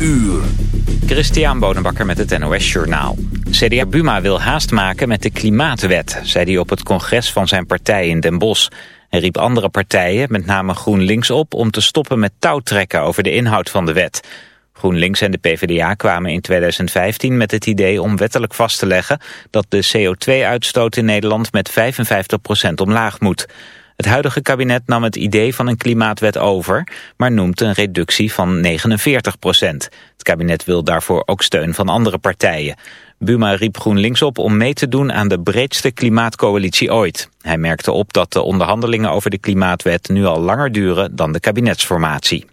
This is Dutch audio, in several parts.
uur. Christian Bonenbakker met het NOS Journaal. CDA Buma wil haast maken met de klimaatwet, zei hij op het congres van zijn partij in Den Bosch. Hij riep andere partijen, met name GroenLinks, op om te stoppen met touwtrekken over de inhoud van de wet. GroenLinks en de PvdA kwamen in 2015 met het idee om wettelijk vast te leggen dat de CO2-uitstoot in Nederland met 55% omlaag moet. Het huidige kabinet nam het idee van een klimaatwet over, maar noemt een reductie van 49 procent. Het kabinet wil daarvoor ook steun van andere partijen. Buma riep GroenLinks op om mee te doen aan de breedste klimaatcoalitie ooit. Hij merkte op dat de onderhandelingen over de klimaatwet nu al langer duren dan de kabinetsformatie.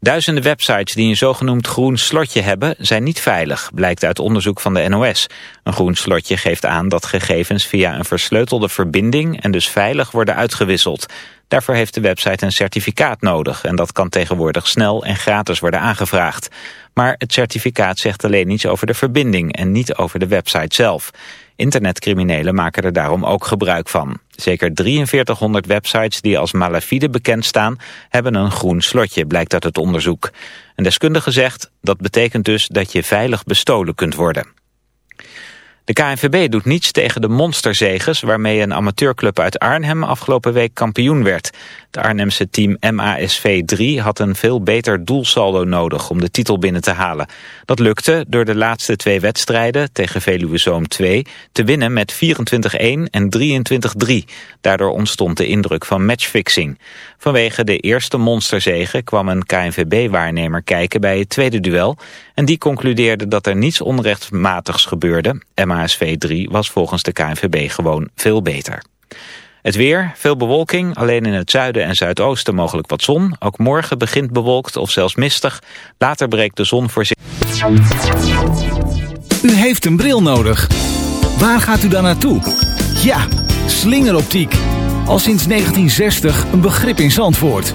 Duizenden websites die een zogenoemd groen slotje hebben zijn niet veilig, blijkt uit onderzoek van de NOS. Een groen slotje geeft aan dat gegevens via een versleutelde verbinding en dus veilig worden uitgewisseld. Daarvoor heeft de website een certificaat nodig en dat kan tegenwoordig snel en gratis worden aangevraagd. Maar het certificaat zegt alleen iets over de verbinding en niet over de website zelf. Internetcriminelen maken er daarom ook gebruik van. Zeker 4300 websites die als malafide bekend staan... hebben een groen slotje, blijkt uit het onderzoek. Een deskundige zegt dat betekent dus dat je veilig bestolen kunt worden. De KNVB doet niets tegen de monsterzeges waarmee een amateurclub uit Arnhem afgelopen week kampioen werd. Het Arnhemse team MASV 3 had een veel beter doelsaldo nodig om de titel binnen te halen. Dat lukte door de laatste twee wedstrijden tegen Veluwe Zoom 2 te winnen met 24-1 en 23-3. Daardoor ontstond de indruk van matchfixing. Vanwege de eerste monsterzege kwam een KNVB-waarnemer kijken bij het tweede duel en die concludeerde dat er niets onrechtmatigs gebeurde. MASV 3 was volgens de KNVB gewoon veel beter. Het weer, veel bewolking, alleen in het zuiden en zuidoosten mogelijk wat zon. Ook morgen begint bewolkt of zelfs mistig. Later breekt de zon voor zich. U heeft een bril nodig. Waar gaat u dan naartoe? Ja, slingeroptiek. Al sinds 1960 een begrip in Zandvoort.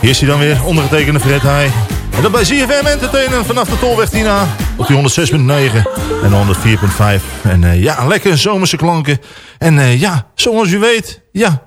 Hier is hij dan weer, ondergetekende Fred Heij. En dat bij ZFM Entertainment vanaf de Tolweg Tina op die 106.9 en 104.5. En uh, ja, lekker zomerse klanken. En uh, ja, zoals u weet, ja,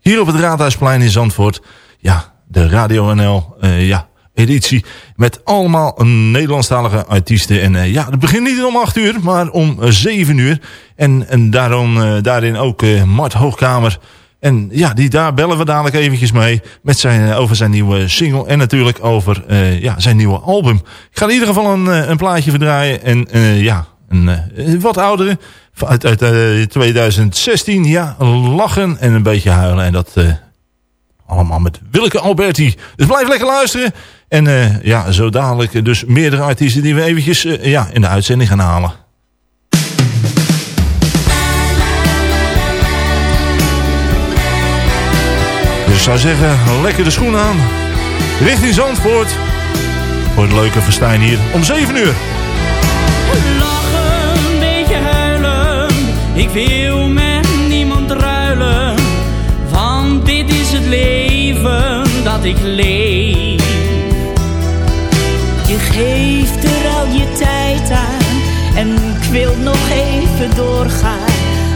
hier op het Raadhuisplein in Zandvoort. Ja, de Radio NL, uh, ja, editie met allemaal Nederlandstalige artiesten. En ja, het begint niet om 8 uur, maar om 7 uur. En, en daarom, daarin ook Mart Hoogkamer... En ja, die, daar bellen we dadelijk eventjes mee met zijn, eh, over zijn nieuwe single. En natuurlijk over uh, ja, zijn nieuwe album. Ik ga in ieder geval een, eh, een plaatje verdraaien. En ja, een wat oudere. Uit, uit 2016. Ja, lachen en een beetje huilen. En dat allemaal met Willeke Alberti. Dus blijf lekker luisteren. En ja, zo dadelijk dus meerdere artiesten die we eventjes ja, in de uitzending gaan halen. Zou zeggen, lekker de schoen aan. Richting Zandvoort. Voor het leuke festijn hier om 7 uur. Lachen, een beetje huilen. Ik wil met niemand ruilen. Want dit is het leven dat ik leef. Je geeft er al je tijd aan. En ik wil nog even doorgaan.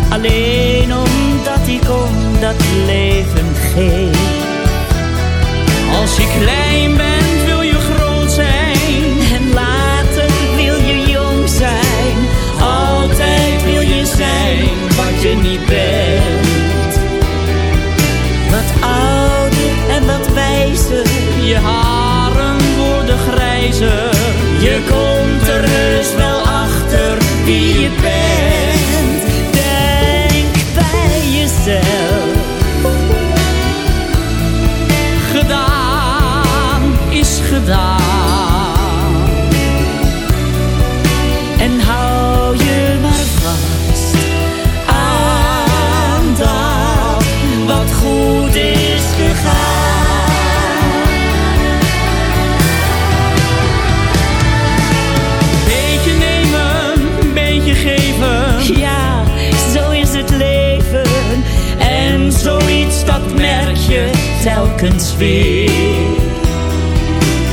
Alleen omdat ik om dat leven als je klein bent wil je groot zijn. En later wil je jong zijn. Altijd wil je zijn wat je niet bent. Wat ouder en wat wijzer. Je haren worden grijzer. Je komt er heus wel achter wie je bent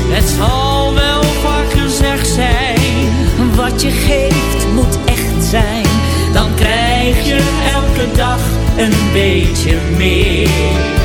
Het zal wel vaak gezegd zijn. Wat je geeft moet echt zijn. Dan krijg je elke dag een beetje meer.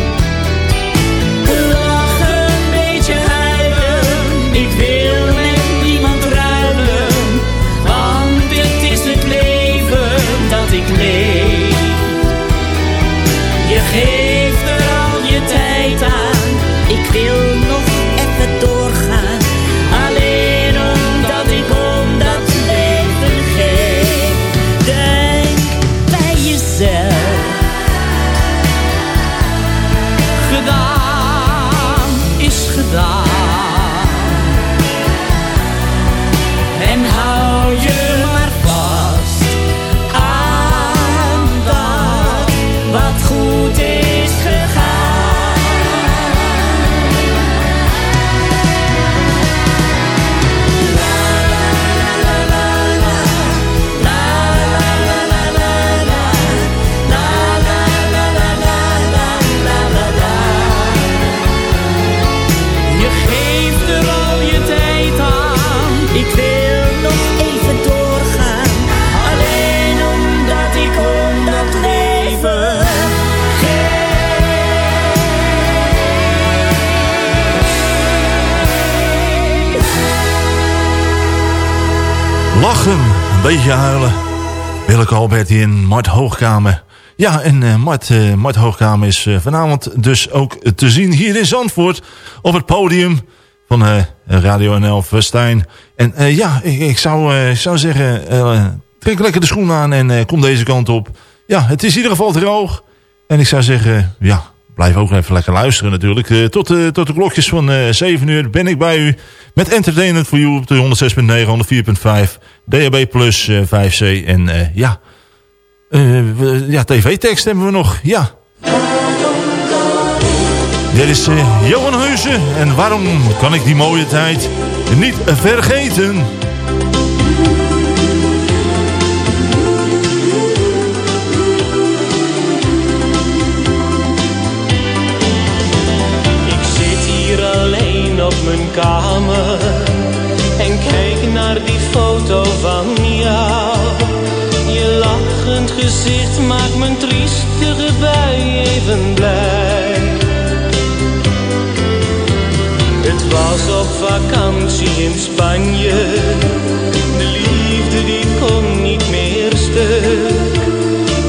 Een beetje huilen. Willeke Alberti en Mart Hoogkamer. Ja, en uh, Mart, uh, Mart Hoogkamer is uh, vanavond dus ook te zien hier in Zandvoort. Op het podium van Radio NL Festijn. En ja, ik, ik zou, zou zeggen, trek lekker de schoen aan en kom deze kant op. Ja, het is in ieder geval droog. En ik zou zeggen, ja, blijf ook even lekker luisteren natuurlijk. Tot, tot de klokjes van uh, 7 uur ben ik bij u met Entertainment for You op de 106.9, 104.5, DHB Plus, eh, 5C en eh, ja, eh, ja tv-tekst hebben we nog. Ja. Dit is Johan Heusen en waarom kan ik die mooie tijd niet vergeten? ik zit hier alleen op mijn kamer en kijk foto van jou. Je lachend gezicht maakt mijn triestige bui even blij. Het was op vakantie in Spanje. De liefde die kon niet meer stuk.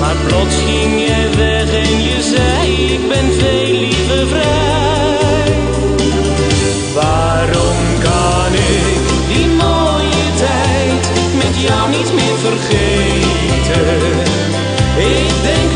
Maar plots ging jij weg en je zei ik ben veel Ik denk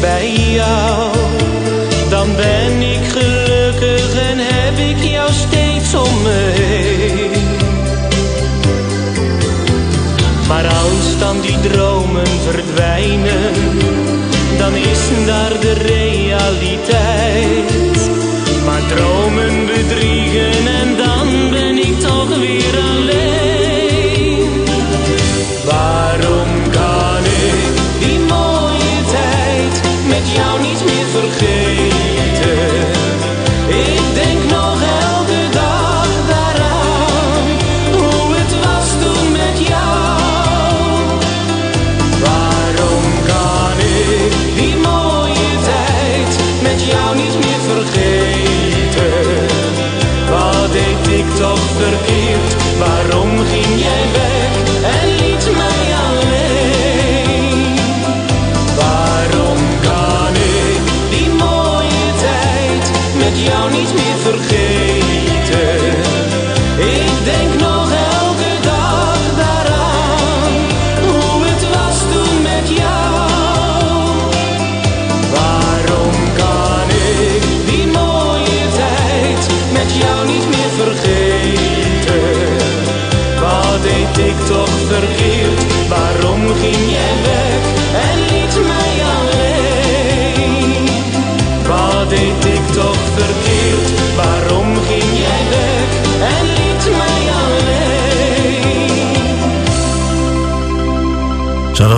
bij jou. Dan ben ik gelukkig en heb ik jou steeds om me heen. Maar als dan die dromen verdwijnen, dan is daar de realiteit. Maar dromen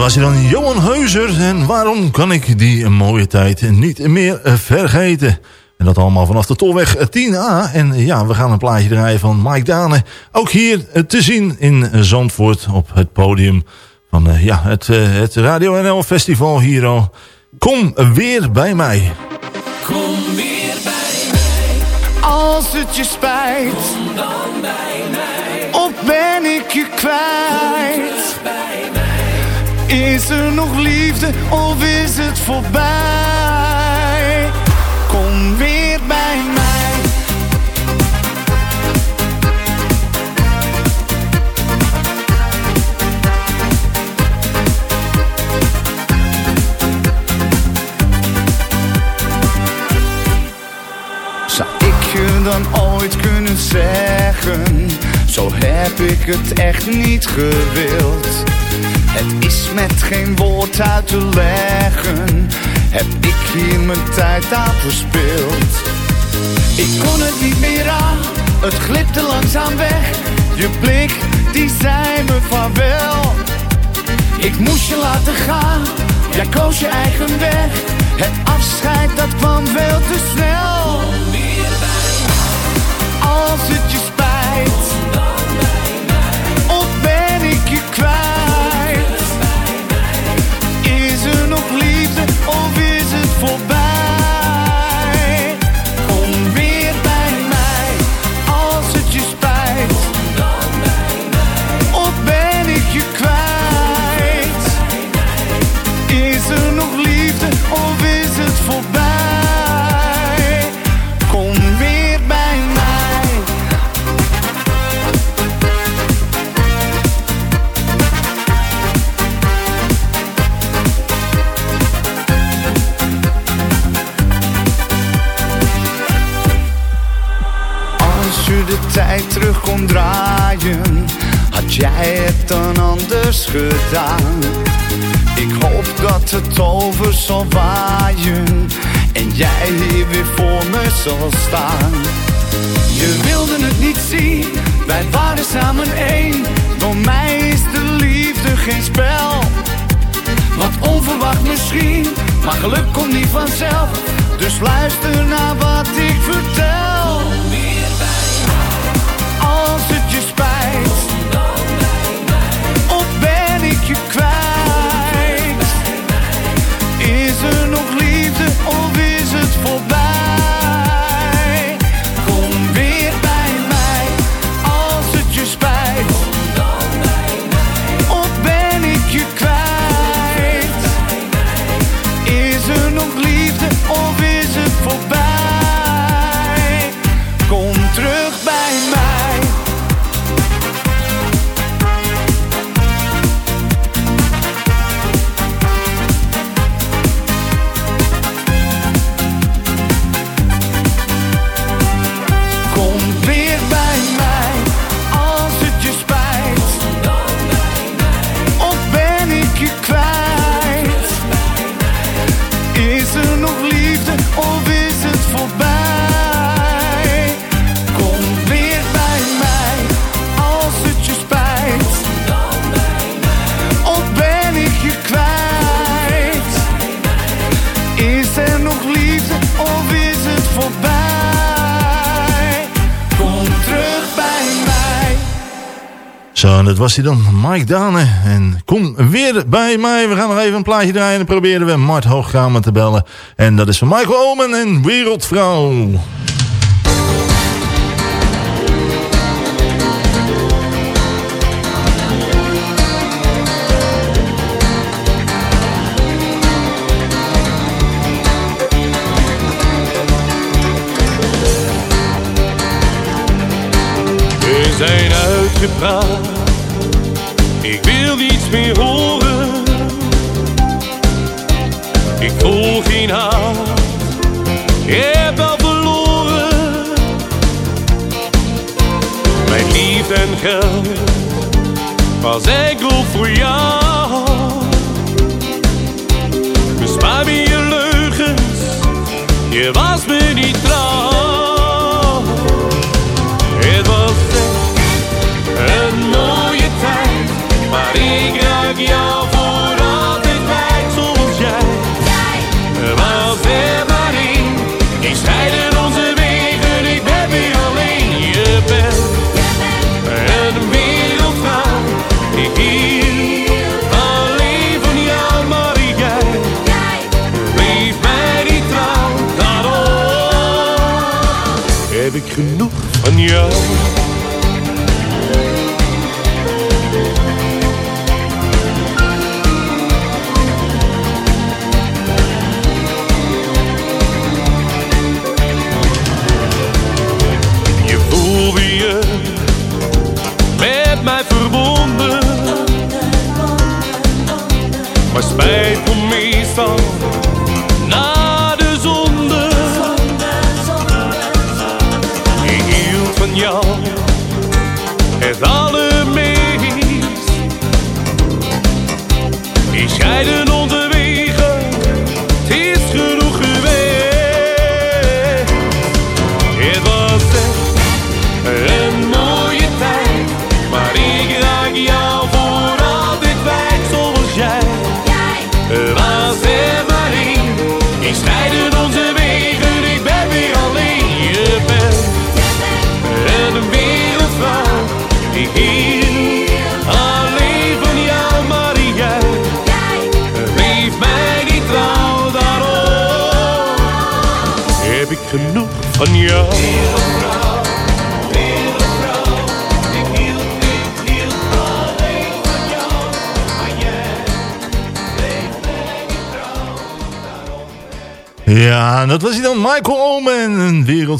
was hij dan Johan Heuser. En waarom kan ik die mooie tijd niet meer eh, vergeten? En dat allemaal vanaf de Tolweg 10A. En eh, ja, we gaan een plaatje draaien van Mike Dane. Ook hier eh, te zien in Zandvoort op het podium van eh, ja, het, eh, het Radio NL Festival hier al. Kom weer bij mij. Kom weer bij mij, Als het je spijt, kom dan bij mij, of ben ik je kwijt? Is er nog liefde of is het voorbij? Kom weer bij mij. Zou ik je dan ooit kunnen zeggen? Zo heb ik het echt niet gewild. Het is met geen woord uit te leggen. Heb ik hier mijn tijd aan verspild? Ik kon het niet meer aan, het glipte langzaam weg. Je blik, die zei me vaarwel. Ik moest je laten gaan, jij koos je eigen weg. Het afscheid, dat kwam veel te snel. Als het je spijt, of ben ik je kwijt? flash. dat was hij dan, Mike Dane. En kom weer bij mij. We gaan nog even een plaatje draaien en proberen we Mart Hoogkamer te bellen. En dat is van Michael Omen en Wereldvrouw. zijn uitgepraat You.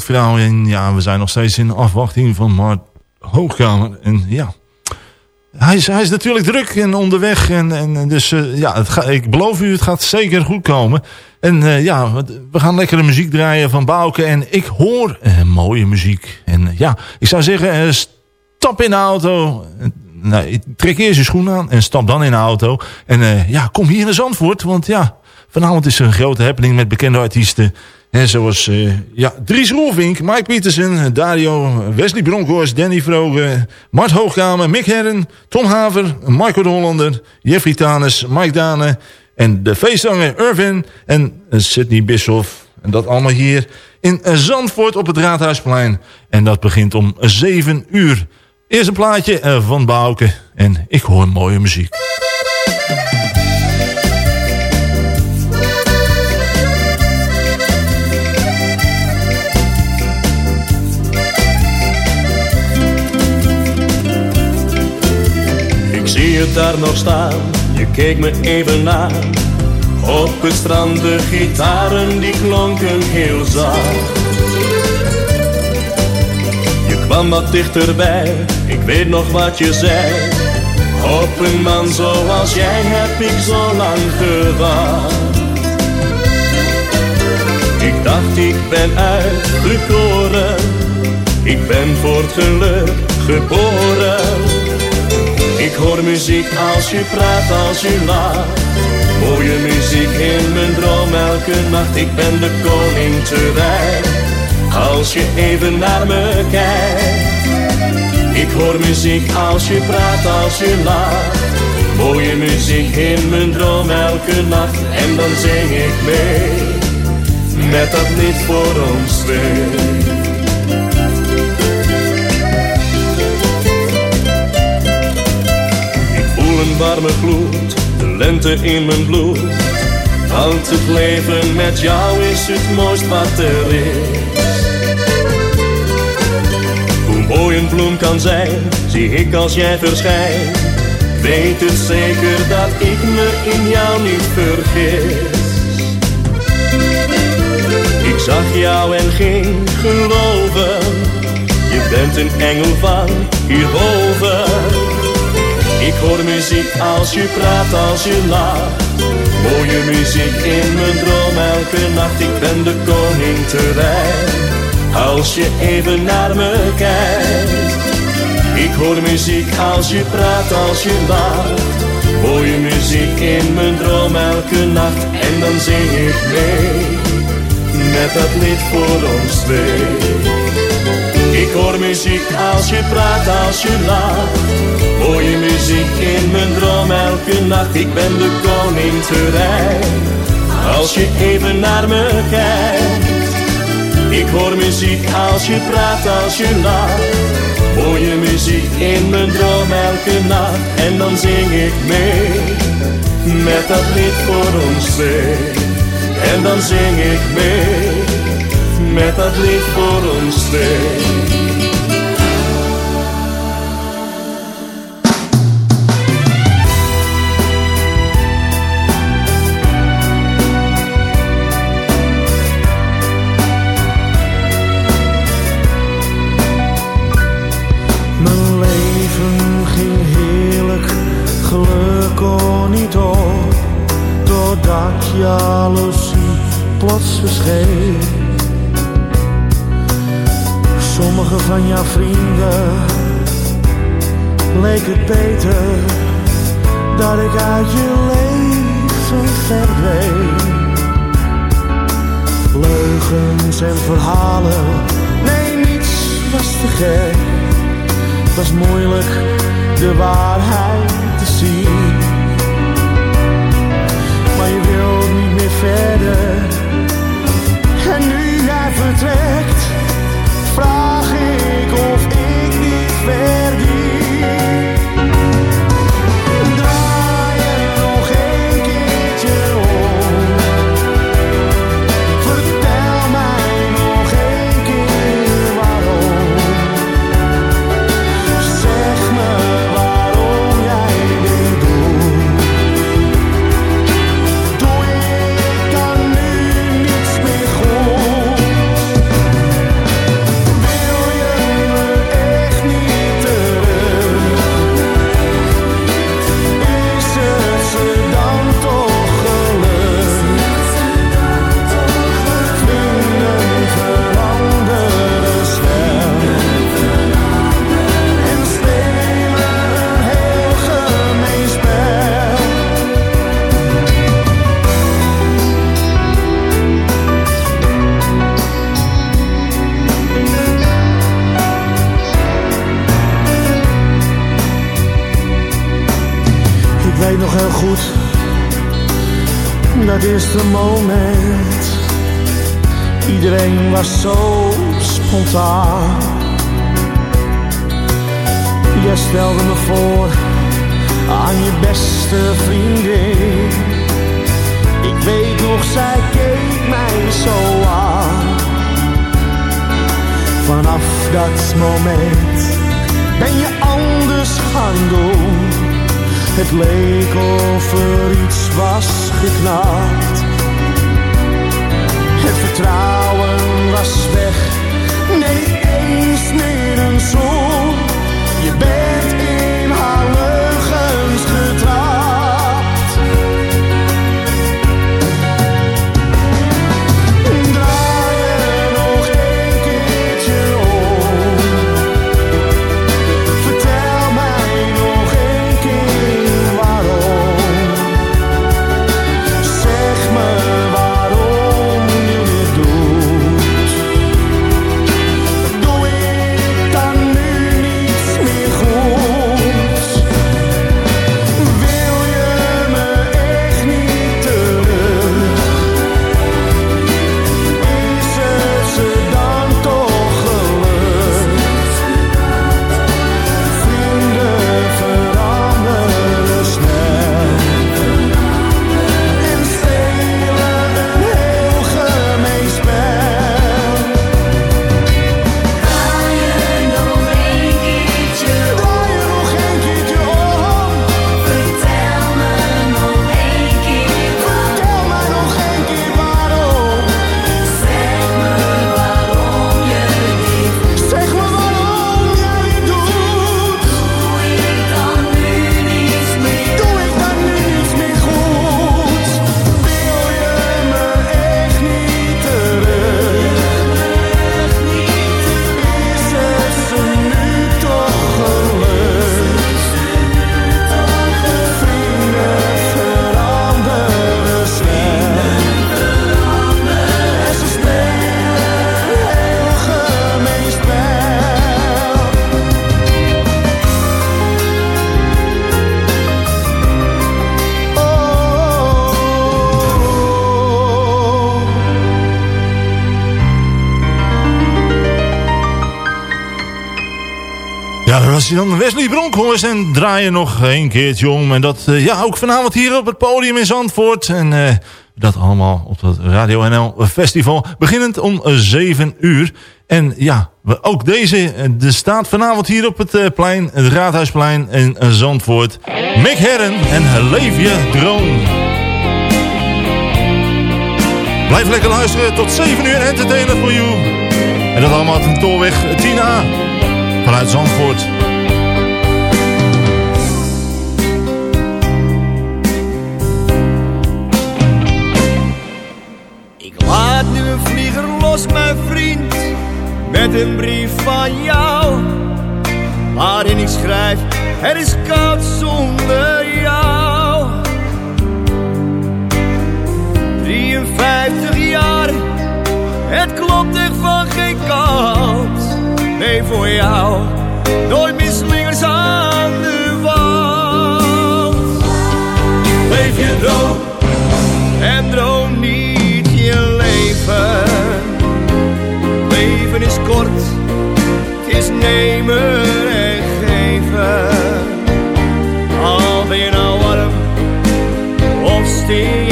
Vrouwen. En ja, we zijn nog steeds in afwachting van Mart Hoogkamer. En ja, hij is, hij is natuurlijk druk en onderweg. En, en dus eh, ja, ik beloof u, het gaat zeker goed komen. En eh, ja, we gaan lekkere muziek draaien van Bouke. En ik hoor eh, mooie muziek. En ja, ik zou zeggen, stap in de auto. Nou, trek eerst je schoen aan en stap dan in de auto. En ja, kom hier naar Zandvoort, want ja, vanavond is er een grote happening met bekende artiesten. En zoals eh, ja, Dries Roelvink, Mike Pietersen, Dario, Wesley Bronkhorst, Danny Vrogen, Mart Hoogkamer, Mick Herren, Tom Haver, Michael de Hollander, Jeffrey Tanes, Mike Dane en de feestzanger Irvin en Sidney Bischoff. En dat allemaal hier in Zandvoort op het Raadhuisplein. En dat begint om 7 uur. Eerst een plaatje eh, van Bouke en ik hoor mooie muziek. Het daar nog staan, je keek me even na. Op het strand de gitaren die klonken heel zacht. Je kwam wat dichterbij, ik weet nog wat je zei. Op een man zoals jij heb ik zo lang gewacht. Ik dacht ik ben uitgekoren, ik ben voor het geluk geboren. Ik hoor muziek als je praat, als je lacht. Mooie muziek in mijn droom elke nacht. Ik ben de koning te. Als je even naar me kijkt. Ik hoor muziek als je praat, als je lacht. Mooie muziek in mijn droom elke nacht. En dan zing ik mee. Met dat lied voor ons twee. Warme gloed, de lente in mijn bloed. Want het leven met jou is het mooist wat er is. Hoe mooi een bloem kan zijn, zie ik als jij verschijnt. Weet het zeker dat ik me in jou niet vergis. Ik zag jou en ging geloven. Je bent een engel van hierboven. Ik hoor muziek als je praat, als je lacht. Mooie muziek in mijn droom elke nacht. Ik ben de koning te. Als je even naar me kijkt. Ik hoor muziek als je praat, als je lacht. Mooie muziek in mijn droom elke nacht. En dan zing ik mee. Met dat lied voor ons twee. Ik hoor muziek als je praat, als je lacht. Mooie muziek in mijn droom elke nacht. Ik ben de koning te. Als je even naar me kijkt. Ik hoor muziek als je praat, als je lacht. Mooie muziek in mijn droom elke nacht. En dan zing ik mee. Met dat lied voor ons twee. En dan zing ik mee. Met dat lied voor ons twee. Verscheen. Sommige van jouw vrienden leek het beter dat ik uit je leven verdween. Leugens en verhalen, nee niets was te gek was moeilijk de waarheid te zien. Maar je wilt niet meer verder. Vertrekt, vraag ik of ik niet verdien. Dat eerste moment. Iedereen was zo spontaan. Jij stelde me voor aan je beste vriendin. Ik weet nog, zij keek mij zo aan. Vanaf dat moment ben je anders gaan doen. Het leek of er iets was geknapt. Het vertrouwen was weg, nee eens meer een zoen. Je bent dan Wesley Bronkhorst en draaien nog een keertje om. En dat eh, ja, ook vanavond hier op het podium in Zandvoort. En eh, dat allemaal op het Radio NL Festival. Beginnend om 7 uur. En ja, ook deze, eh, er staat vanavond hier op het eh, plein, het Raadhuisplein in eh, Zandvoort. Mick Herren en Leef je droom. Blijf lekker luisteren tot 7 uur entertainer voor you. En dat allemaal ten Tolweg 10A. Vanuit Zandvoort. Met een brief van jou. Waarin ik schrijf, het is koud zonder jou. 53 jaar, het klopt echt van geen kant. Nee, voor jou, nooit meer of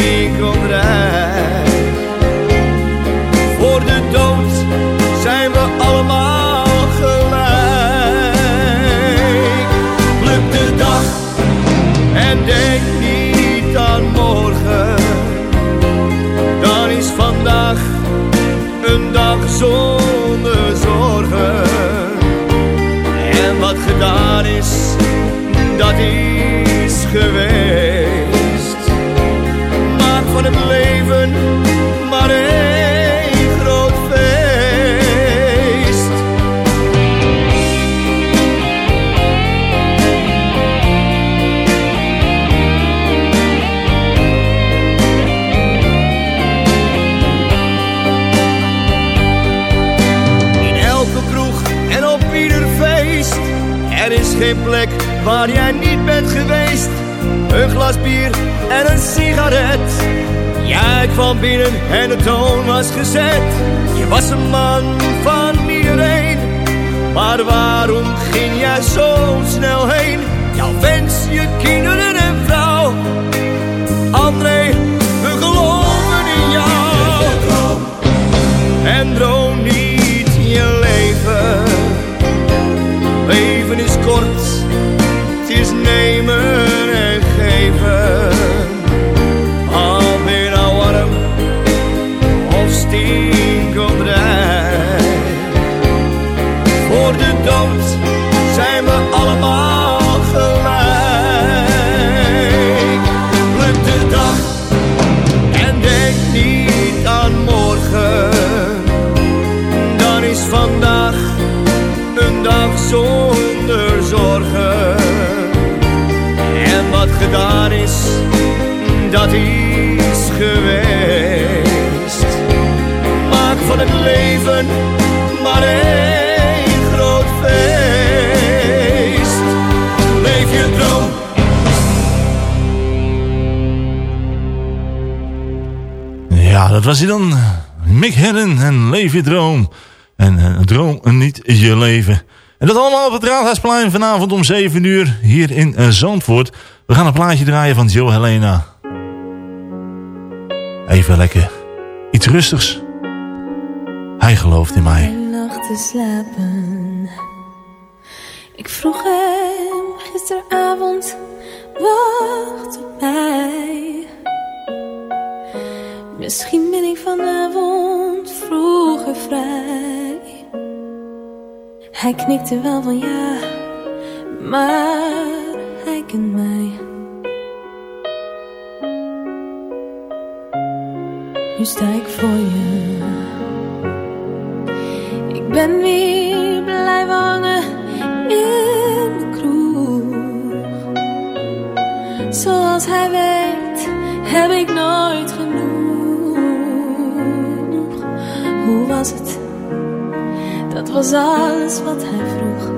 waar jij niet bent geweest. een glas bier en een sigaret. Jij kwam binnen en de toon was gezet. Je was een man van iedereen. Maar waarom ging jij zo snel heen? Dat is geweest. Maak van het leven maar één groot feest. Leef je droom. Ja, dat was hij dan. Mick Herren en Leef je droom. En eh, droom niet je leven. En dat allemaal op het vanavond om 7 uur hier in eh, Zandvoort. We gaan een plaatje draaien van Joe Helena. Even lekker. Iets rustigs. Hij gelooft in mij. Te slapen. Ik vroeg hem gisteravond, wacht op mij. Misschien ben ik vanavond vroeger vrij. Hij knikte wel van ja, maar hij kent mij. Nu sta ik voor je. Ik ben weer blijven hangen in de kroeg. Zoals hij weet, heb ik nooit genoeg. Hoe was het? Dat was alles wat hij vroeg.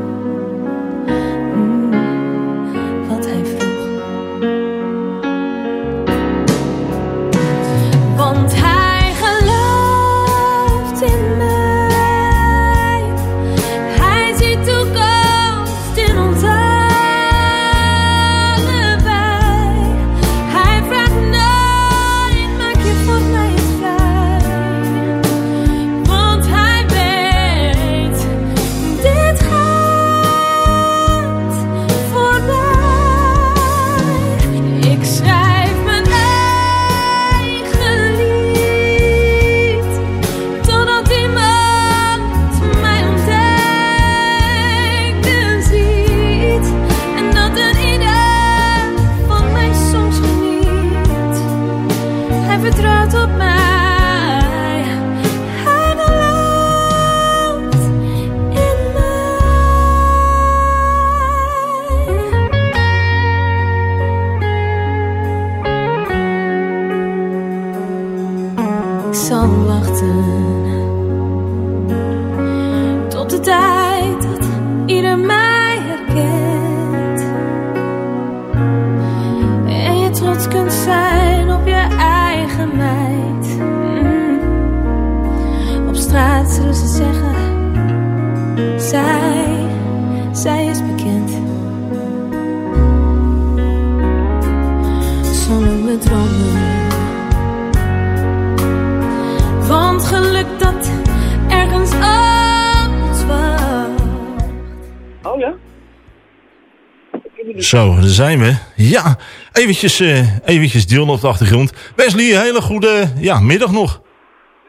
Zijn we. Ja, eventjes, eh eventjes Dion op de achtergrond. Wesley, een hele goede ja, middag nog.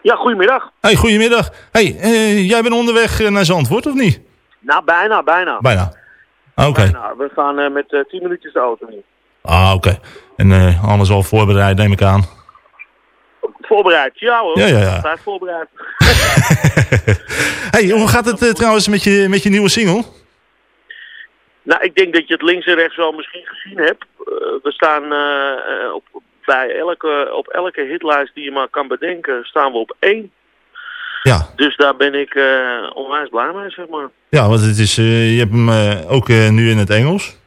Ja, goedemiddag. Hey, goedemiddag. Hey, eh, jij bent onderweg eh, naar Zandvoort, of niet? Nou, bijna, bijna. Bijna. Ah, Oké. We gaan eh, met eh 10 minuutjes de auto in. Ah, oké. En eh, alles al voorbereid, neem ik aan. Voorbereid, ja hoor. Ja, ja, voorbereid. hey, hoe gaat het eh, trouwens met je, met je nieuwe single? Nou, ik denk dat je het links en rechts wel misschien gezien hebt. Eh, we staan eh, eh, op, bij elke, op elke hitlijst die je maar kan bedenken, staan we op één. Ja. Dus daar ben ik onwijs blij mee, zeg maar. Ja, want het is, je hebt hem ook nu in het Engels.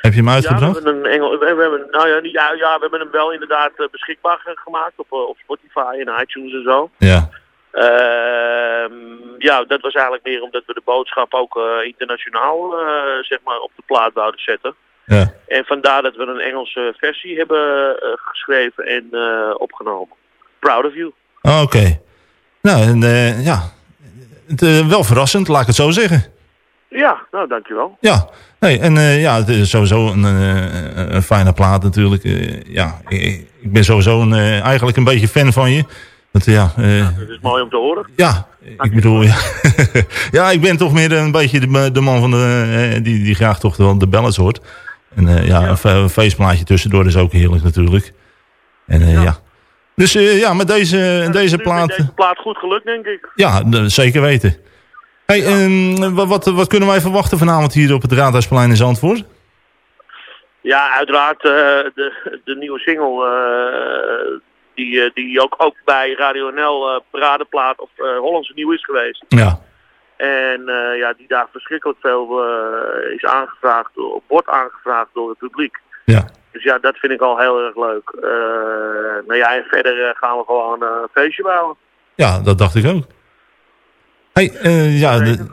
Heb je hem Ja, we uitgebracht? hebben een Engel, we we hebben, nou ja, niet- ja, ja, we hebben hem wel inderdaad beschikbaar ge- gemaakt op, op Spotify en iTunes en zo. Ja. Ehm, ja, dat was eigenlijk meer omdat we de boodschap ook eh, internationaal eh, zeg maar op de plaat wouden zetten. Ja. En vandaar dat we een Engelse versie hebben eh, geschreven en opgenomen. Proud of you. Oh, Oké. Nou, en, ja. Het, wel verrassend, laat ik het zo zeggen. Ja, nou dankjewel. Ja. Nee, en ja, het is sowieso een, een fijne plaat natuurlijk. Ja, ik, ik ben sowieso een, eigenlijk een beetje fan van je. Want, ja, eh, Dat is mooi om te horen. ja, ik bedoel, ja. ja, ik ben toch meer een beetje de, de man van de, eh, die, die graag toch wel de ballads hoort. En eh, ja, een fe- een feestplaatje tussendoor is ook heerlijk natuurlijk. En ja. Dus ja, met deze, deze Nu plaat... deze plaat goed gelukt, denk ik. Ja, zeker weten. Hey, ehm, wa- wat, wat kunnen wij verwachten vanavond hier op het Raadhuisplein in Zandvoort? Ja, uiteraard de, de nieuwe single die, eh, die ook, ook bij Radio NL eh paradeplaat of eh, Hollandse Nieuw is geweest. Ja. En ja, die daar verschrikkelijk veel is aangevraagd, wordt aangevraagd door het publiek. Ja. Dus ja, dat vind ik al heel erg leuk. Nou ja, en verder gaan we gewoon een feestje bouwen. Ja, dat dacht ik ook. Hey, ja, de-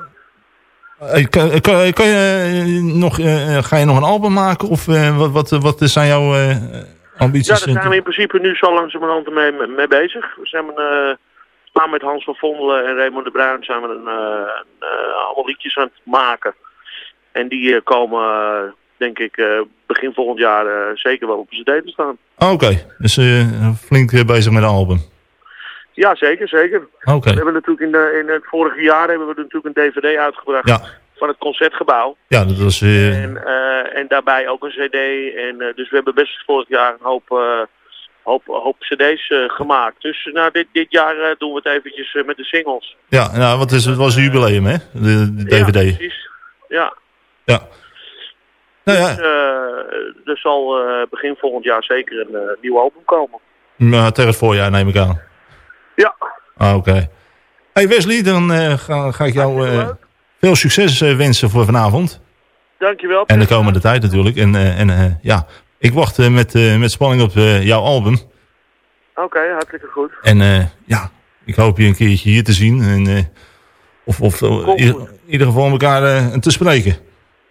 kan, kan, kan je nog, ga je nog een album maken? Of wat, wat, wat zijn jouw Ja, daar zijn we in principe nu zo langzamerhand mee, mee bezig. We zijn eh, samen met Hans van Vondelen en Raymond de Bruin zijn we een, eh, een, eh, allemaal liedjes aan het maken. En die komen, denk ik, begin volgend jaar zeker wel op de cd te staan. Ah, Oké, dus flink bezig met een album. Ja, zeker, zeker. Oké. We hebben natuurlijk in, de, in het vorige jaar hebben we natuurlijk een dvd uitgebracht Ja. Van het Concertgebouw. Ja, dat was... eh, En, eh, en daarbij ook een cd. En, eh, dus we hebben best vorig jaar een hoop, hoop, hoop cd's gemaakt. Dus nou, dit, dit jaar doen we het eventjes met de singles. ja, nou, wat is, het was een jubileum, hè? De, de Ja, DVD. precies. Ja. Ja. Nou ja, Dus, er zal begin volgend jaar zeker een nieuw album komen. nou, tegen het voorjaar neem ik aan. Ja. Ah, Oké. Hey Wesley, dan ga, ga ik jou veel succes eh, wensen voor vanavond. Dankjewel. En de komende tijd natuurlijk. En, eh, en eh, ja, ik wacht met, met spanning op jouw album. Oké, hartstikke goed. En ja, ik hoop je een keertje hier te zien. En, of of in ieder- geval elkaar te spreken.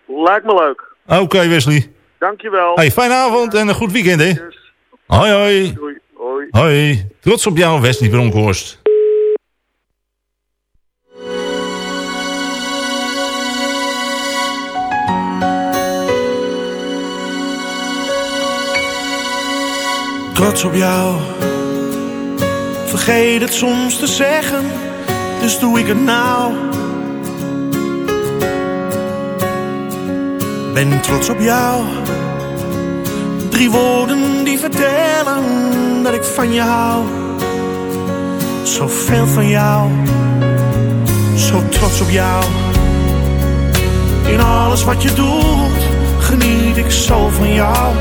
Lijkt me leuk. Oké Wesley. Dankjewel. Hey, fijne avond en een goed weekend hè. Hoi hoi. Doei. Hoi. Hoi. Trots op jou Wesley Bronkhorst. Trots op jou. Vergeet het soms te zeggen, dus doe ik het nou. Ben trots op jou. Drie woorden die vertellen dat ik van je hou. Zoveel van jou. Zo trots op jou. In alles wat je doet, geniet ik zo van jou.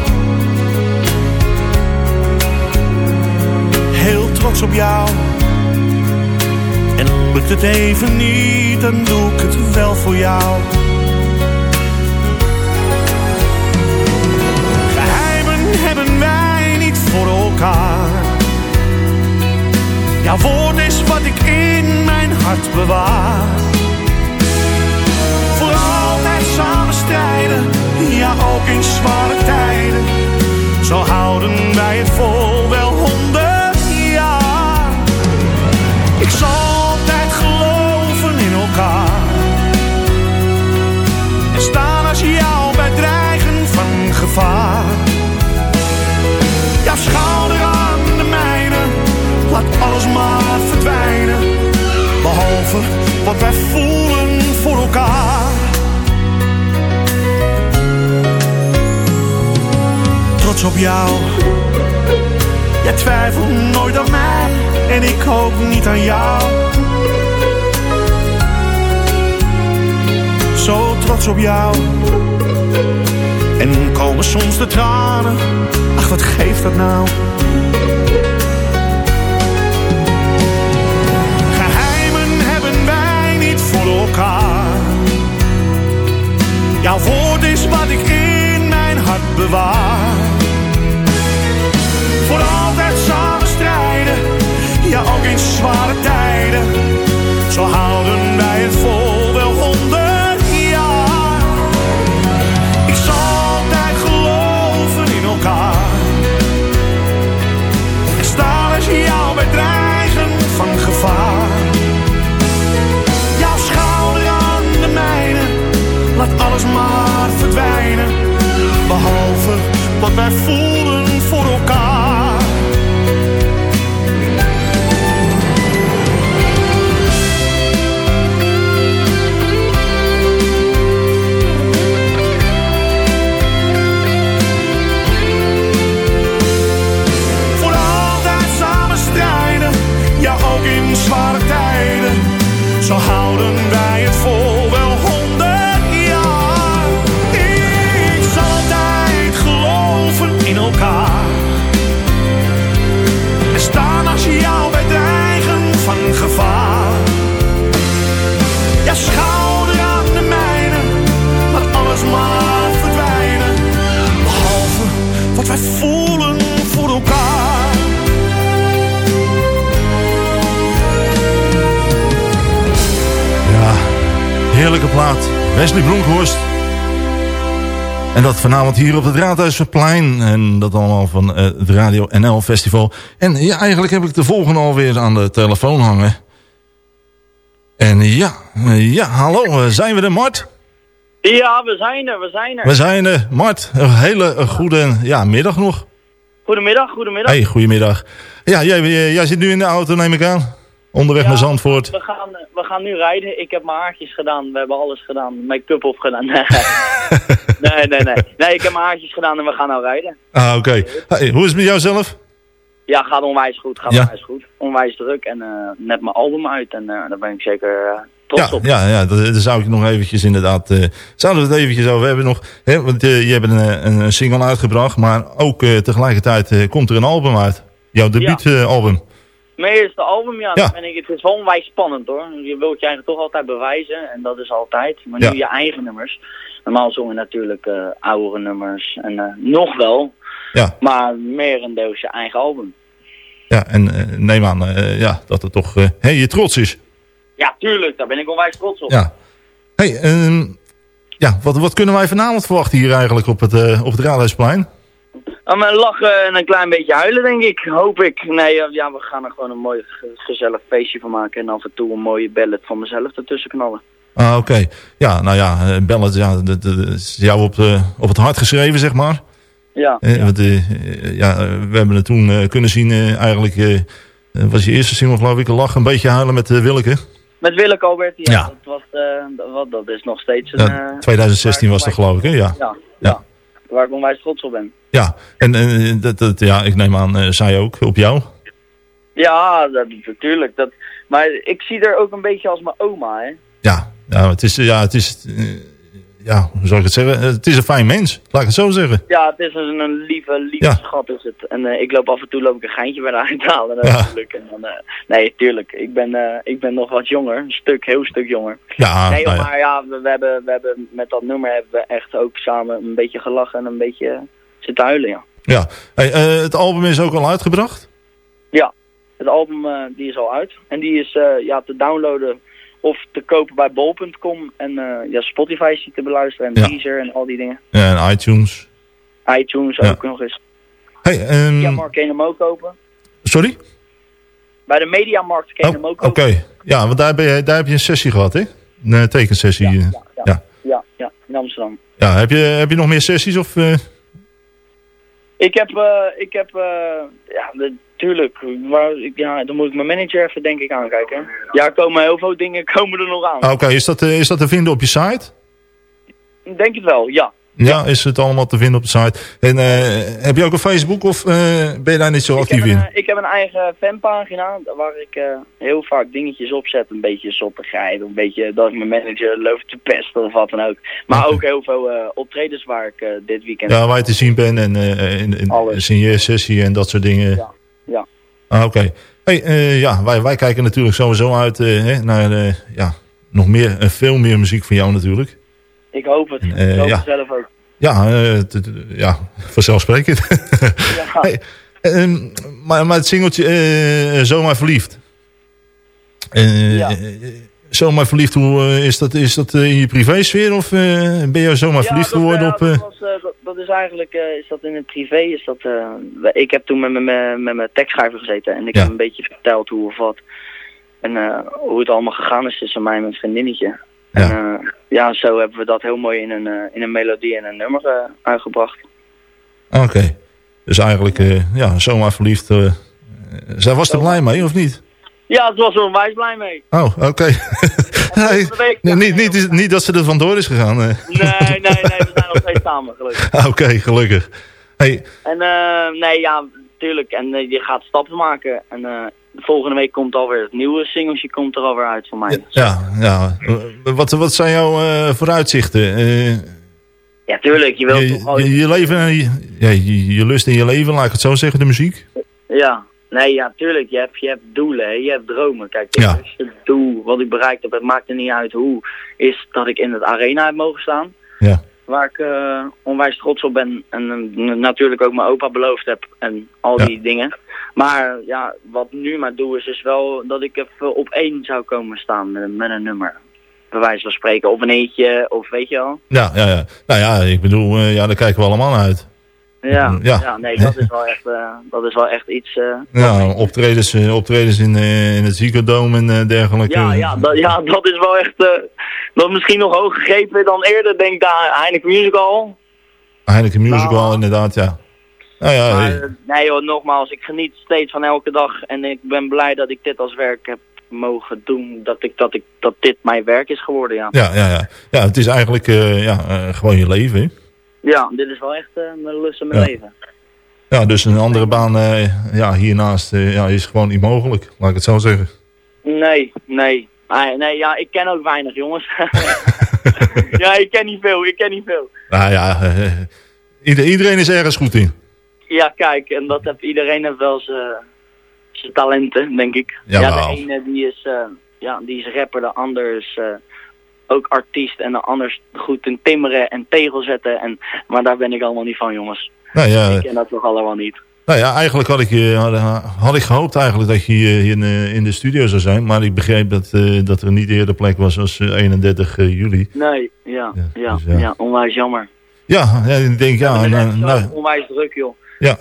Trots op jou. En lukt het even niet, dan doe ik het wel voor jou. Geheimen hebben wij niet voor elkaar. Jouw woord is wat ik in mijn hart bewaar. Voor altijd samen strijden, ja ook in zware tijden. Zo houden wij het vol wel honderd. Ik zal altijd geloven in elkaar. En staan als jou bij dreigen van gevaar. Jouw schouder aan de mijne, laat alles maar verdwijnen. Behalve wat wij voelen voor elkaar. trots op jou. Jij twijfelt nooit aan mij en ik hoop niet aan jou. Zo trots op jou. En komen soms de tranen, ach wat geeft dat nou? Geheimen hebben wij niet voor elkaar. Jouw woord is wat ik in mijn hart bewaar. Voor ja ook in zware tijden, zo houden wij het vol. Wesley Bronkhorst. En dat vanavond hier op het Raadhuisplein. En dat allemaal van eh, het Radio NL Festival. En ja, eigenlijk heb ik de volgende alweer aan de telefoon hangen. En ja, eh, ja hallo, eh, zijn we er, Mart? Ja, we zijn er, we zijn er. We zijn er, Mart. Een hele goede ja, middag nog. Goedemiddag, goedemiddag. Hey, goedemiddag. Ja, jij, jij zit nu in de auto, neem ik aan. Onderweg naar Zandvoort. We gaan, gaan nu rijden. Ik heb mijn haartjes gedaan. We hebben alles gedaan. Make-up opgedaan. nee, nee, nee. Nee, ik heb mijn haartjes gedaan en we gaan nou rijden. Ah, oké. Hey, hoe is het met jou zelf? Ja, gaat onwijs goed. Gaat Ja. onwijs goed. Onwijs druk. En eh, net mijn album uit. En eh, daar ben ik zeker eh, trots Ja, op. ja, ja daar, zou ik nog eventjes inderdaad... zouden we het eventjes over hebben nog. Hè, want je hebt een, een single uitgebracht, maar ook tegelijkertijd komt er een album uit. Jouw debuutalbum. Mijn eerste album, ja. Ja. Ik, het is wel onwijs spannend hoor. Je wilt je eigenlijk toch altijd bewijzen. En dat is altijd. Maar nu Ja. je eigen nummers. Normaal zong je natuurlijk eh oudere nummers. En eh, nog wel. Ja. Maar merendeels je eigen album. ja, en eh, neem aan ja, dat het toch hè, je trots is. Ja, tuurlijk. Daar ben ik onwijs trots op. Ja. Hey, ehm, ja, wat, wat kunnen wij vanavond verwachten hier eigenlijk op het, op het Raadhuisplein? Aan mijn lachen en een klein beetje huilen, denk ik. Hoop ik. Nee, eh, ja, we gaan er gewoon een mooi ge- gezellig feestje van maken. En af en toe een mooie ballad van mezelf ertussen knallen. Ah, oké. Ja, nou ja, bellen, ja, dat, dat is jou op, eh, op het hart geschreven, zeg maar. Ja. Eh, want, eh, eh, ja, we hebben het toen kunnen zien, eigenlijk was je eerste single geloof ik, een lach, een beetje huilen met Willeke. Met Willeke Albert, ja. Ja. Dat, was, dat, wat, dat is nog steeds een... Ja, eh, 2016 was dat geloof ik, hè? Ja. ja, ja. Waar ik onwijs trots op ben. Ja, en eh, dat, dat, ja, ik neem aan, eh, zij ook, op jou. Ja, dat, natuurlijk. Dat, maar ik zie er ook een beetje als mijn oma, hè. Ja, ja het is, ja, het is, eh, ja, hoe zou ik het zeggen? Het is een fijn mens, laat ik het zo zeggen. Ja, het is een, een lieve, lieve Ja. schat is het. En eh, ik loop af en toe loop ik een geintje bij haar te halen Ja. natuurlijk. En dan, eh, nee, tuurlijk. Ik ben, eh, ik ben nog wat jonger. Een stuk, heel stuk jonger. Ja, nee, nou maar ja, we, we hebben, we hebben met dat nummer hebben we echt ook samen een beetje gelachen en een beetje zitten huilen, ja. Ja, hey, het album is ook al uitgebracht. Ja, het album die is al uit. En die is ja, te downloaden of te kopen bij bol.com. En eh, ja, Spotify is te beluisteren en Ja. Deezer en al die dingen. Ja, en iTunes. iTunes Ja. ook nog eens. Hey, ehm, Mediamarkt kan je hem ook kopen. sorry? Bij de Mediamarkt kan je hem ook Oké, kopen. ja, want daar, ben je, daar heb je een sessie gehad, hè? Een tekensessie. Ja, ja. Ja, ja, in Amsterdam. Ja, heb, je, heb je nog meer sessies? Of, eh, Ik heb, eh, ik heb, eh, ja, natuurlijk, ja, dan moet ik mijn manager even denk ik aankijken. Ja, komen heel veel dingen komen er nog aan. Oké, is, dat, eh, is dat te vinden op je site? Denk het wel, ja. Ja, is het allemaal te vinden op de site. En eh, heb je ook een Facebook of eh, ben je daar niet zo actief in? eh, ik heb een eigen fanpagina waar ik heel vaak dingetjes opzet. Een beetje zottigheid, een beetje dat ik mijn manager loof te pesten of wat dan ook. Maar ook heel veel optredens waar ik dit weekend... Ja, waar je te zien bent en in, in, een signeersessie en dat soort dingen. Ja, ja. Ah, oké. Hey, ja, wij, wij kijken natuurlijk sowieso uit hè, naar ja, nog meer, veel meer muziek van jou natuurlijk. Ik hoop het. eh, ik hoop ja. het zelf ook. Ja, eh, ja vanzelfsprekend. hey, ehm, maar, maar het singeltje eh, Zomaar Verliefd. Ja. Zomaar Verliefd, hoe is dat, is dat in je privésfeer of ben je zomaar Ja, verliefd dat, geworden op... dat, was, dat, dat is eigenlijk, is dat in het privé, is dat, eh, ik heb toen met mijn- met met mijn tekstschrijver gezeten en ik heb een beetje verteld hoe of wat. En hoe het allemaal gegaan is tussen mij en mijn vriendinnetje. En eh, ja, zo hebben we dat heel mooi in een, eh, in een melodie en een nummer eh, uitgebracht. Oké. Dus eigenlijk, ja, zomaar verliefd. zij was er blij mee, of niet? Ja, het was er onwijs blij mee. Oh, oké. nee, nee, niet, niet, niet dat ze er vandoor is gegaan. eh. Nee, nee, nee, we zijn nog steeds samen gelukkig. Oké, gelukkig. Hey, En nee, ja, tuurlijk. En je gaat stappen maken. En eh, volgende week komt alweer het nieuwe singeltje komt er alweer uit van mij. Ja, ja. Eh, Wat, wat zijn jouw eh, vooruitzichten? Eh, Ja, tuurlijk. Je wilt je, toch ooit... je, leven, en je, ja, je, je lust in je leven, laat ik het zo zeggen, de muziek? Ja, nee, ja, tuurlijk. Je hebt, je hebt doelen, hè. je hebt dromen. Kijk, Ja. het eerste doel wat ik bereikt heb, het maakt er niet uit hoe, is dat ik in het arena heb mogen staan. Waar ik eh, onwijs trots op ben. En eh, natuurlijk ook mijn opa beloofd heb en al Ja. die dingen. Maar ja, wat nu mijn doel is, is wel dat ik even op één zou komen staan met, een- met een nummer. Bij wijze van spreken. Of een eentje, of weet je wel. Ja, ja, ja. Nou ja, ik bedoel, eh, ja, daar kijken we allemaal naar uit. Ja, Ja. ja. nee, dat is wel echt, eh, dat is wel echt iets... eh, Ja, optredens, eh, optredens in, eh, in het Ziekendoom en dergelijke. Ja, ja, dat, ja, dat is wel echt... eh, dat is misschien nog hoog gegrepen dan eerder, denk ik, aan Heineken Musical. Heineken Musical, inderdaad, ja. Nou ja, Maar nee joh, nogmaals, ik geniet steeds van elke dag. En ik ben blij dat ik dit als werk heb mogen doen. Dat, ik, dat, ik, dat dit mijn werk is geworden, ja. ja, ja, ja. ja, het is eigenlijk eh, ja, gewoon je leven. hè. Ja, dit is wel echt eh, mijn lust en mijn Ja. leven. Ja, dus een andere baan eh, ja, hiernaast eh, ja, is gewoon niet mogelijk, laat ik het zo zeggen. Nee, nee. Ah, nee, ja, ik ken ook weinig, jongens. ja, ik ken niet veel, ik ken niet veel. Nou ja, ieder- iedereen is ergens goed in. Ja, kijk, en dat heeft iedereen heeft wel zijn talenten, denk ik. Jawel. Ja, de ene die is, ja, die is rapper, de ander is ook artiest en de ander is goed in timmeren en tegel zetten. En, maar daar ben ik allemaal niet van, jongens. Nou ja, Ik ken dat toch allemaal niet. nou ja eigenlijk had ik, eh, had, ik gehoopt eigenlijk dat je hier in, eh, in de studio zou zijn. Maar ik begreep dat, eh, dat er niet eerder plek was als eh, 31 juli. Nee, ja, ja, dus ja, onwijs jammer. Ja, ja, ik denk ja. nou, nou, onwijs druk, joh. ja.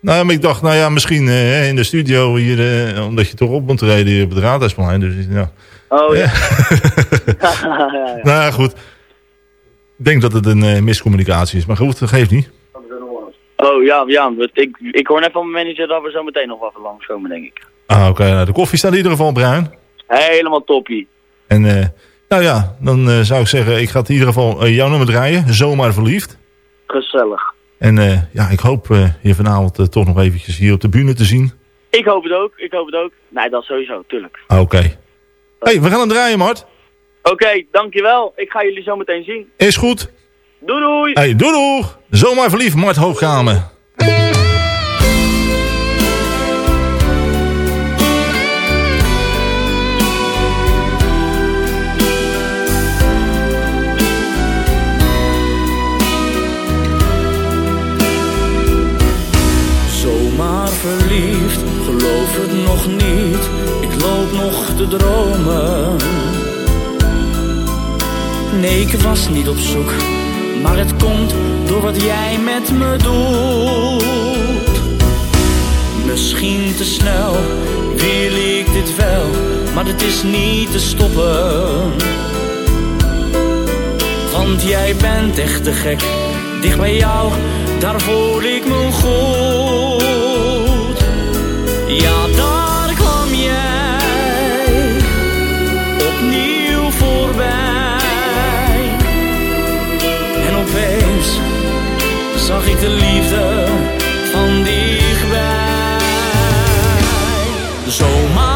Nou, ja, maar ik dacht, nou ja, misschien eh, in de studio hier, eh, omdat je toch op moet treden hier op het Raadhuisplein. Dus ja. Oh ja. ja, ja. Nou ja, goed. Ik denk dat het een eh, miscommunicatie is. Maar goed, dat geeft niet. Oh ja, ja. Ik, ik hoor net van mijn manager dat we zo meteen nog wel even langskomen, denk ik. Ah, oké. nou, de koffie staat in ieder geval bruin. Helemaal toppie. En nou ja, dan zou ik zeggen, ik ga in ieder geval jouw nummer draaien. Zomaar verliefd. Gezellig. En eh, ja, ik hoop eh, je vanavond eh, toch nog eventjes hier op de bühne te zien. Ik hoop het ook, ik hoop het ook. Nee, dat sowieso, tuurlijk. Oké. hey, we gaan hem draaien, Mart. Oké, dankjewel. Ik ga jullie zo meteen zien. Is goed. Doei doei! Hey, doei doeg. Zomaar verliefd, Mart Hoogkamer. Nog niet. Ik loop nog te dromen. Nee, ik was niet op zoek, maar het komt door wat jij met me doet. Misschien te snel wil ik dit wel, maar het is niet te stoppen. Want jij bent echt te gek, dicht bij jou, daar voel ik me goed. De liefde van dichtbij. Zomaar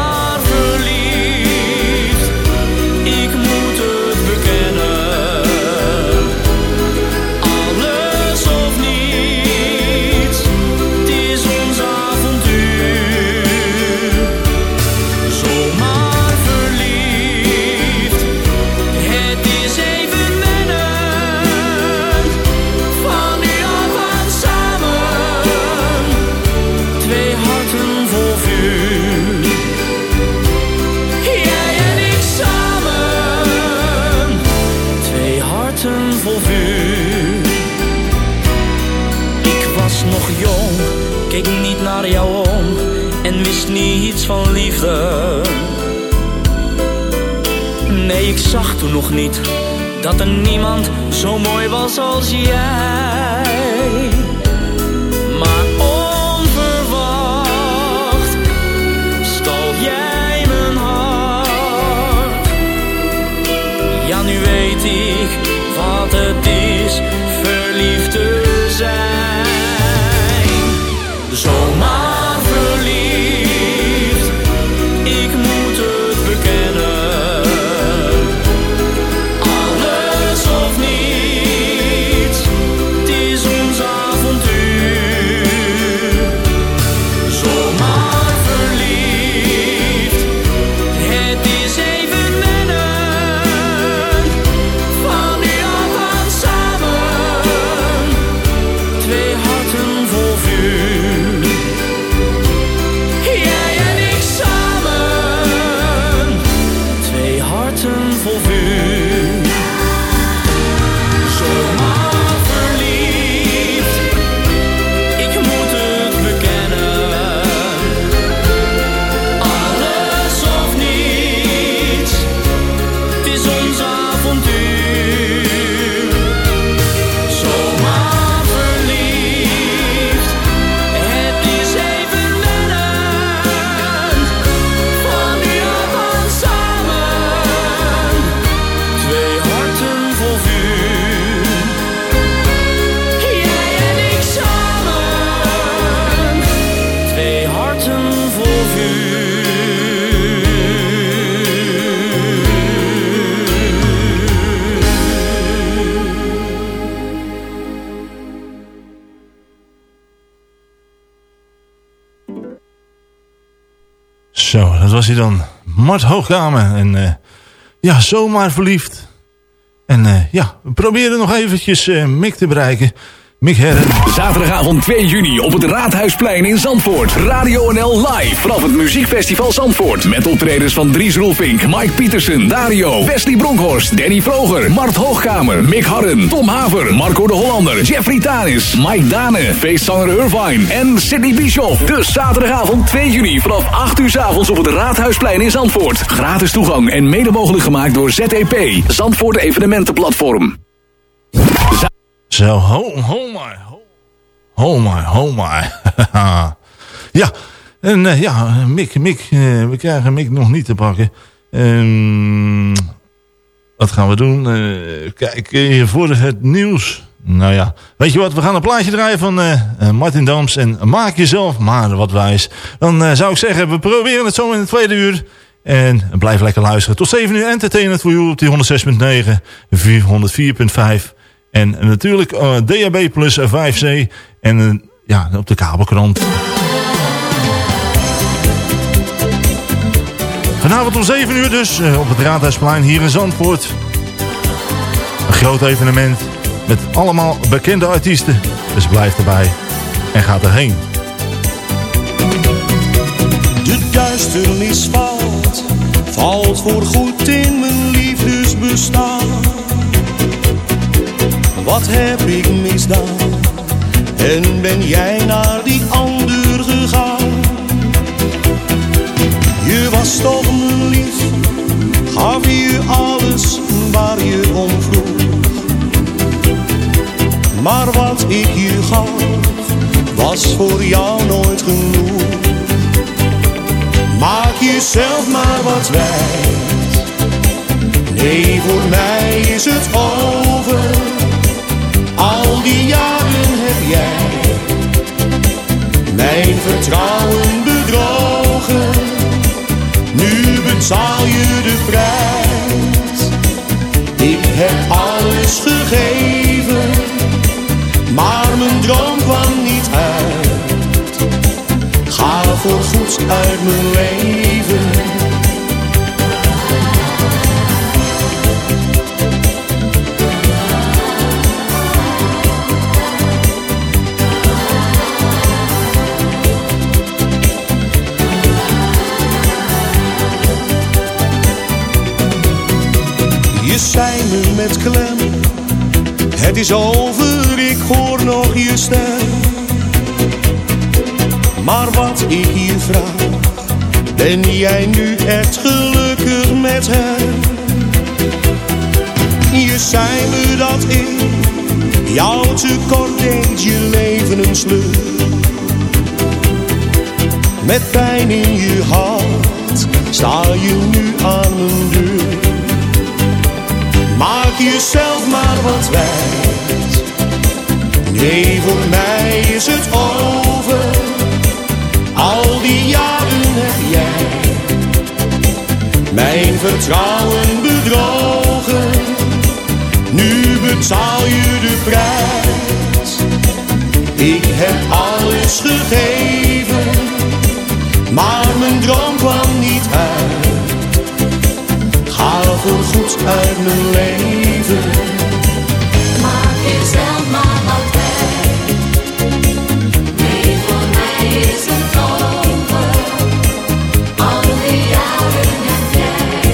was dan. Mart Hoogkamer. En eh, ja, zomaar verliefd. En eh, ja, we proberen nog eventjes eh, Mick te bereiken. Mick Herren. Zaterdagavond 2 juni op het Raadhuisplein in Zandvoort. Radio NL live vanaf het Muziekfestival Zandvoort. Met optredens van Dries Roelvink, Mike Pietersen, Dario, Wesley Bronkhorst, Danny Vroger, Mart Hoogkamer, Mick Harren, Tom Haver, Marco de Hollander, Jeffrey Tanis, Mike Dane, feestzanger Irvine en Sidney Bischoff. Dus zaterdagavond 2 juni vanaf 8 uur 's avonds op het Raadhuisplein in Zandvoort. Gratis toegang en mede mogelijk gemaakt door ZEP, Zandvoort Evenementenplatform. Zo, ho, ho my, ho, ho my, ho my. ja, en eh, ja, Mick, Mick, eh, we krijgen Mick nog niet te pakken. Ehm, wat gaan we doen? Eh, kijk, eh, voor het nieuws. Nou ja, weet je wat, we gaan een plaatje draaien van Martin Dams en maak jezelf maar wat wijs. Dan zou ik zeggen, we proberen het zo in het tweede uur. En blijf lekker luisteren. Tot 7 uur entertainment voor jou op die 106.9, 404.5. En natuurlijk eh, DAB plus 5C. En eh, ja, op de kabelkrant. Vanavond om 7 uur dus eh, op het Raadhuisplein hier in Zandvoort. Een groot evenement met allemaal bekende artiesten. Dus blijf erbij en ga erheen. De duisternis valt, valt voorgoed in mijn liefdesbestaan. Wat heb ik misdaan? En ben jij naar die ander gegaan? Je was toch mijn lief, gaf je alles waar je om vroeg. Maar wat ik je gaf, was voor jou nooit genoeg. Maak jezelf maar wat wijs. Nee, voor mij is het over. Vertrouwen bedrogen. Nu betaal je de prijs. Ik heb alles gegeven, maar mijn droom kwam niet uit. Ga voor goed uit mijn leven. Het is over, ik hoor nog je stem. Maar wat ik hier vraag, ben jij nu echt gelukkig met hem? Je zei me dat ik jou tekort deed, je leven een sleur. Met pijn in je hart sta je nu aan mijn deur. Jezelf maar wat wijs. Nee, voor mij is het over. Al die jaren heb jij mijn vertrouwen bedrogen. Nu betaal je de prijs. Ik heb alles gegeven, maar mijn droom kwam niet uit voorgoed uit mijn leven. Maak jezelf maar wat weg. Nee, voor mij is het over. Al die jaren heb jij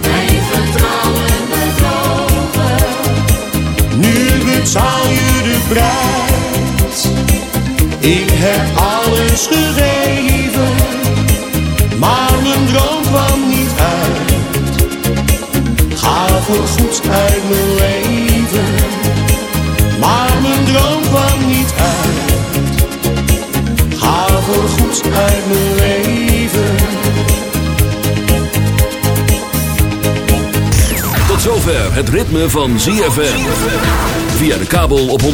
mijn vertrouwen bedrogen. Nu betaal je de prijs. Ik heb alles gegeven, maar mijn droom was voorgoed uit mijn leven, maar mijn droom kwam niet uit. Ga voorgoed uit mijn leven. Tot zover het ritme van ZFM. Via de kabel op 104.5.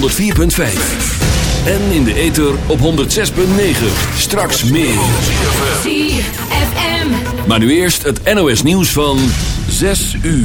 En in de ether op 106.9. Straks meer. ZFM. Maar nu eerst het NOS nieuws van 6 uur.